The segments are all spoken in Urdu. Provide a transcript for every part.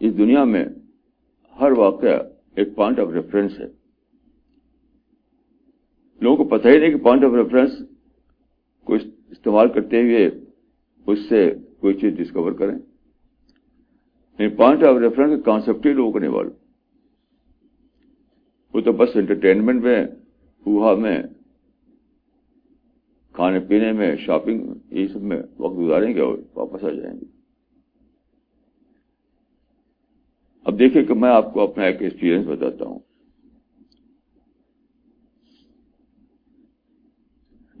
اس دنیا میں ہر واقعہ ایک پوائنٹ آف ریفرنس ہے۔ لوگوں کو پتہ ہی نہیں کہ پوائنٹ آف ریفرنس کو استعمال کرتے ہوئے اس سے کوئی چیز ڈسکور کریں۔ پوائنٹ آف ریفرنس کا کانسیپٹ ہی لوگوں کو نہیں معلوم۔ وہ تو بس انٹرٹینمنٹ میں ہوا میں، کھانے پینے میں شاپنگ یہ سب میں وقت گزاریں گے اور واپس آ جائیں گے۔ اب دیکھیں کہ میں آپ کو اپنا ایک ایکسپیرئنس بتاتا ہوں۔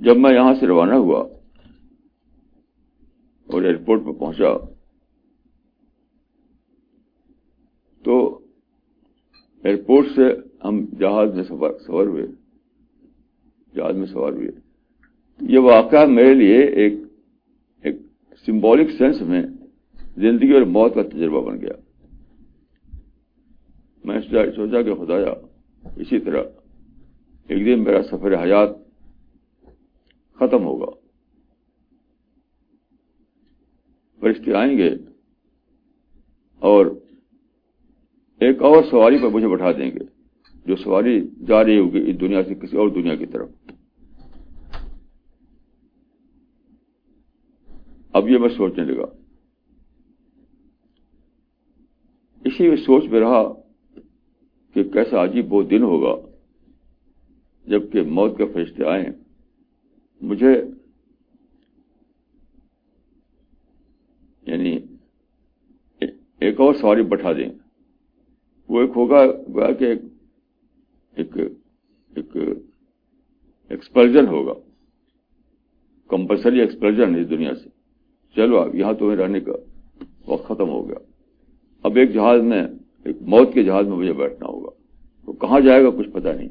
جب میں یہاں سے روانہ ہوا اور ایئرپورٹ پہ پہنچا تو ایئرپورٹ سے ہم جہاز میں سوار ہوئے۔ جہاز میں سوار ہوئے۔ یہ واقعہ میرے لیے ایک ایک سمبولک سینس میں زندگی اور موت کا تجربہ بن گیا۔ میں سوچا کہ خدایا، اسی طرح ایک دن میرا سفر حیات ختم ہوگا۔ فرشتے آئیں گے اور ایک اور سواری پر مجھے بٹھا دیں گے، جو سواری جا رہی ہوگی اس دنیا سے کسی اور دنیا کی طرف۔ اب یہ میں سوچنے لگا۔ اسی میں سوچ میں رہا کہ کیسا عجیب وہ دن ہوگا جبکہ موت کے فرشتے آئیں مجھے یعنی ایک اور سواری بٹھا دیں۔ وہ ایک ہوگا کہ ایک ایک ایکسپلجن ہوگا۔ کمپلسری ایکسپلجن اس دنیا سے۔ چلو اب یہاں تمہیں رہنے کا وقت ختم ہو گیا۔ اب ایک جہاز میں، ایک موت کے جہاز میں مجھے بیٹھنا ہوگا۔ کہاں جائے گا کچھ پتہ نہیں۔